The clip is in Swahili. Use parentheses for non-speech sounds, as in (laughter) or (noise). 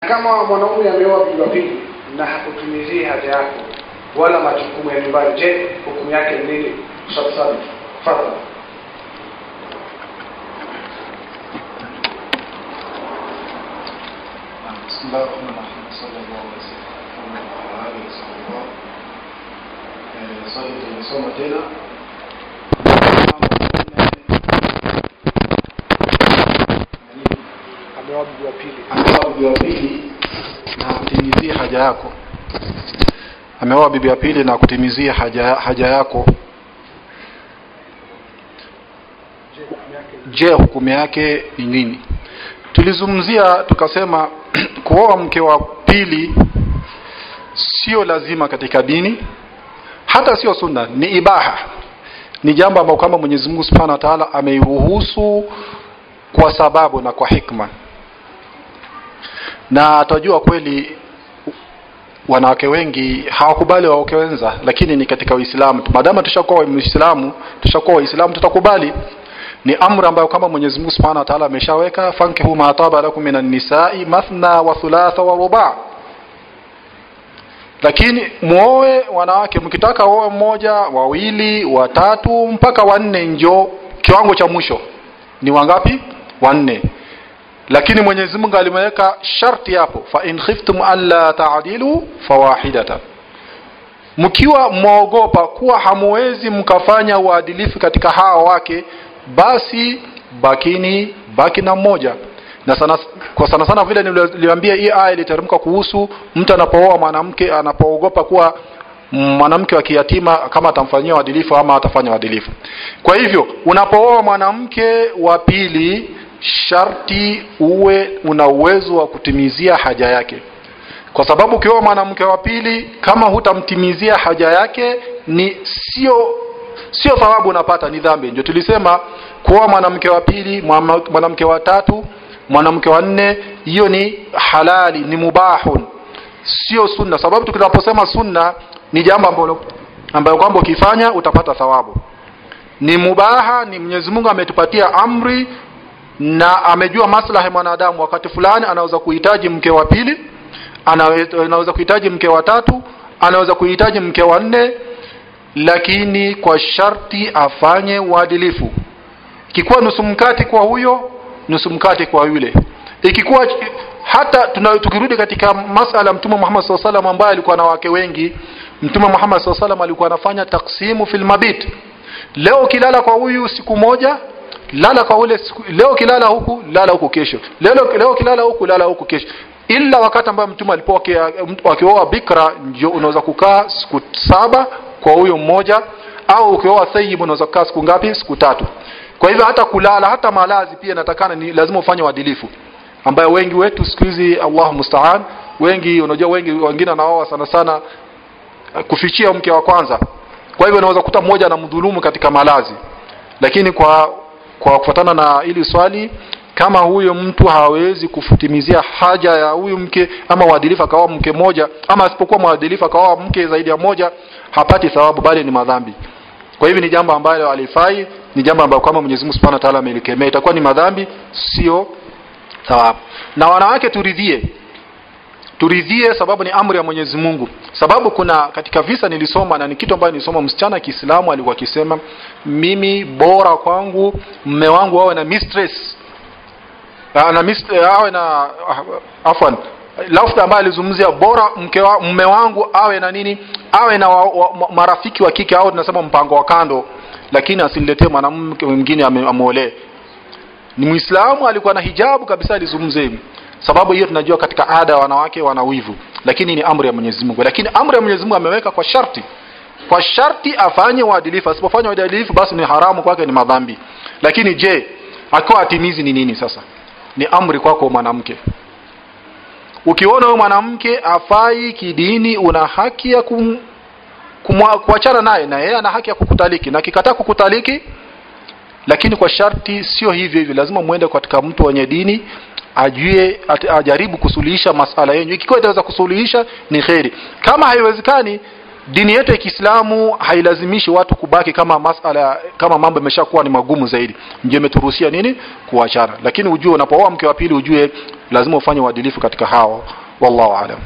kama mwanaume ameoa bibi wa pili na hakutimizii haja yako wala majukumu ya nyumbani je hukumu yake ni nini shafsabi fadhali بسم الله الرحمن الرحيم صلى الله عليه وسلم وعلى آله وصحبه Eh, swali tumesoma tena ameoa ya wa pili. Ameoa ya wa pili na kutimizia haja yako. Ameoa bibi ya pili na kutimizia haja, haja yako. Je hukumu yake ni nini? Tulizungumzia tukasema (clears throat) kuoa mke wa pili sio lazima katika dini hata sio sunna ni ibaha. Ni jambo ambalo kama Mwenyezi Mungu Subhanahu wa Ta'ala ameiruhusu kwa sababu na kwa hikma na atajua kweli wanawake wengi hawakubali waoke wenza lakini ni katika Uislamu. Maadamu tushakuwa Waislamu tushakuwa Waislamu tutakubali. Ni amri ambayo kama Mwenyezi Mungu Subhanahu wa Ta'ala ameshaweka fankihu ma taba lakum minan nisa'i mathna wa thulatha wa ruba' lakini muoe wanawake mkitaka oe mmoja wawili watatu mpaka wanne njo kiwango cha mwisho. Ni wangapi? Wanne lakini Mwenyezi Mungu alimeweka sharti hapo fa in khiftum alla ta'dilu fawahidatan. Mkiwa mwaogopa kuwa hamuwezi mkafanya uadilifu katika hawa wake basi bakini baki na mmoja. Na sana, kwa sana sana vile niliwaambia hii aya iliteremka kuhusu mtu anapooa mwanamke anapoogopa kuwa mwanamke wa kiyatima kama atamfanyia uadilifu ama atafanya uadilifu. Kwa hivyo unapooa mwanamke wa pili sharti uwe una uwezo wa kutimizia haja yake. Kwa sababu ukioa mwanamke wa pili kama hutamtimizia haja yake ni sio sio thawabu unapata ni dhambi. Ndio tulisema kuoa mwanamke wa pili mwanamke wa tatu mwanamke wa nne hiyo ni halali ni mubahun. Sio sunna. Sababu tunaposema sunna ni jambo ambalo ambayo kwamba ukifanya utapata thawabu. Ni mubaha ni Mwenyezi Mungu ametupatia amri na amejua maslahi mwanadamu wakati fulani anaweza kuhitaji mke wa pili anaweza, kuhitaji mke wa tatu anaweza kuhitaji mke wa nne lakini kwa sharti afanye uadilifu. Ikikuwa nusu mkati kwa huyo nusu mkati kwa yule. Ikikuwa hata tukirudi katika masala mtume Muhammad SAW alaihi ambaye alikuwa na wake wengi. Mtume Muhammad SAW alaihi alikuwa anafanya taksimu fil mabit. Leo ukilala kwa huyu siku moja lala kwa ule leo kilala huku lala huku kesho. Leo leo kilala huku lala huku kesho. Ila wakati ambao mtume alipokuwa akioa bikra ndio unaweza kukaa siku saba kwa huyo mmoja au ukioa thayyib unaweza kukaa siku ngapi? Siku tatu. Kwa hivyo hata kulala hata malazi pia natakana ni lazima ufanye uadilifu. Ambayo wengi wetu siku hizi Allahu musta'an wengi unajua wengi wengine wanaoa sana sana kufichia mke wa kwanza. Kwa hivyo unaweza kuta mmoja anamdhulumu katika malazi. Lakini kwa kwa kufuatana na ili swali kama huyo mtu hawezi kufutimizia haja ya huyu mke ama waadilifu akaoa mke moja ama asipokuwa mwadilifu akaoa mke zaidi ya moja hapati thawabu bali ni madhambi. Kwa hivi ni jambo ambalo alifai ni jambo ambalo kama Mwenyezi Mungu Subhanahu wa Ta'ala amelikemea. Itakuwa ni madhambi sio thawabu. Na wanawake turidhie turidhie sababu ni amri ya Mwenyezi Mungu. Sababu kuna katika visa nilisoma na ni kitu ambacho nilisoma msichana Kiislamu alikuwa akisema mimi bora kwangu mme wangu awe na mistress. Na mistress awe na afwan lafdha ambayo alizungumzia bora mke wa, mme wangu awe na nini? Awe na wa, wa, marafiki wa kike. Au tunasema mpango wa kando lakini asiniletee mwanamke mwingine amuolee. Ni muislamu alikuwa na hijabu kabisa alizungumzia hivi sababu hiyo tunajua katika ada ya wanawake wana wivu lakini ni amri ya Mwenyezi Mungu. Lakini amri ya Mwenyezi Mungu ameweka kwa sharti. Kwa sharti afanye uadilifu. Asipofanya uadilifu basi ni haramu kwake ni madhambi. Lakini je akiwa atimizi ni nini sasa? Ni amri kwako kwa mwanamke. Ukiona huyo mwanamke afai kidini una haki ya kum, kuachana naye na yeye ana haki ya kukutaliki. Na kikataa kukutaliki lakini kwa sharti sio hivyo hivyo lazima muende katika mtu wenye dini ajue ajaribu kusuluhisha masala yenyu. Ikiwa itaweza kusuluhisha ni kheri. Kama haiwezekani dini yetu ya Kiislamu hailazimishi watu kubaki kama masala kama mambo yameshakuwa ni magumu zaidi. Ndio imeturuhusia nini? Kuachana. Lakini ujue unapooa mke wa pili ujue lazima ufanye uadilifu katika hao. Wallahu aalam